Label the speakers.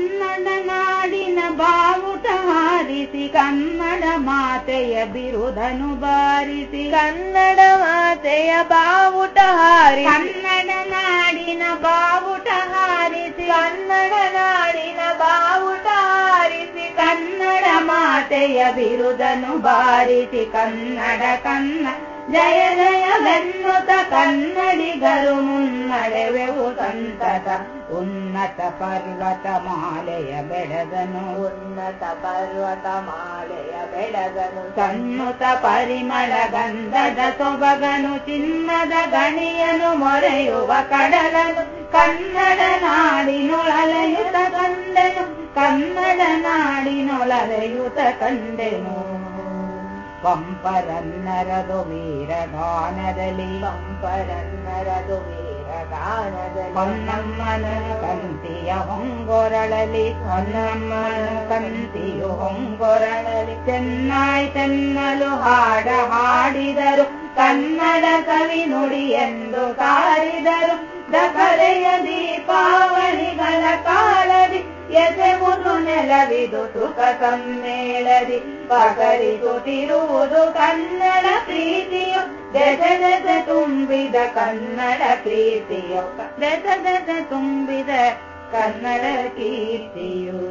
Speaker 1: ಕನ್ನಡ ನಾಡಿನ ಬಾವುಟ ಹಾರಿಸಿ ಕನ್ನಡ ಮಾತೆಯ ಬಿರುದನು ಬಾರಿಸಿ
Speaker 2: ಕನ್ನಡ ಮಾತೆಯ ಬಾವುಟ ಹಾರಿ
Speaker 1: ಕನ್ನಡ ನಾಡಿನ ಬಾವುಟ ಹಾರಿಸಿ
Speaker 2: ಕನ್ನಡ ನಾಡಿನ ಬಾವುಟ ಹಾರಿಸಿ
Speaker 1: ಕನ್ನಡ ಮಾತೆಯ ಬಿರುದನು ಬಾರಿಸಿ ಕನ್ನಡ ಕನ್ನ ಜಯ ಜಯವೆನ್ನುತ್ತ ಕನ್ನಡಿಗರು ಮುನ್ನಡೆವೆವು ಸಂತತ ಉನ್ನತ ಪರ್ವತ ಮಾಲೆಯ ಬೆಳಗನು.
Speaker 2: ಉನ್ನತ ಪರ್ವತ ಮಾಲೆಯ ಬೆಳಗನು.
Speaker 1: ಸನ್ನುತ ಪರಿಮಳ ಗಂಧದ ಸೊಬಗನು. ಚಿನ್ನದ ಗಣಿಯನು ಮೊರೆಯುವ ಕಡಲನು. ಕನ್ನಡ ನಾಡಿನೊಳಲೆಯುತ ಕಂಡೆನು. ಕನ್ನಡ ನಾಡಿನೊಳಲೆಯುತ ಕಂಡೆನು. ಪಂಪರನ್ನರದು ವೀರಗಾನದಲ್ಲಿ.
Speaker 2: ಪಂಪರನ್ನರದು ವೀರಗಾನದಲ್ಲಿ
Speaker 1: ಹೊನ್ನಮ್ಮನ ಕಂತಿಯ ಹೊಂಗೊರಳಲಿ ಹೊನ್ನಮ್ಮನ ಕಂತಿಯು ಹೊಂಗೊರಳಲಿ. ಚೆನ್ನಾಯ್ ತೆನ್ನಲು ಹಾಡ ಹಾಡಿದರು, ಕನ್ನಡ ಕವಿ ನುಡಿ ಎಂದು ಕಾರಿದರು. ದಕರೆಯ ದೀಪಾವಳಿಗಳ ನೆಲವಿದು ಸುಖ ಸಮ್ಮೇಳದಿ ಪಗರಿಸುತ್ತಿರುವುದು ಕನ್ನಡ ಪ್ರೀತಿಯು ದೆಸ ದೆಸ ತುಂಬಿದ ಕನ್ನಡ ಪ್ರೀತಿಯು ದೆಸ ದೆಸ ತುಂಬಿದ ಕನ್ನಡ ಕೀರ್ತಿಯು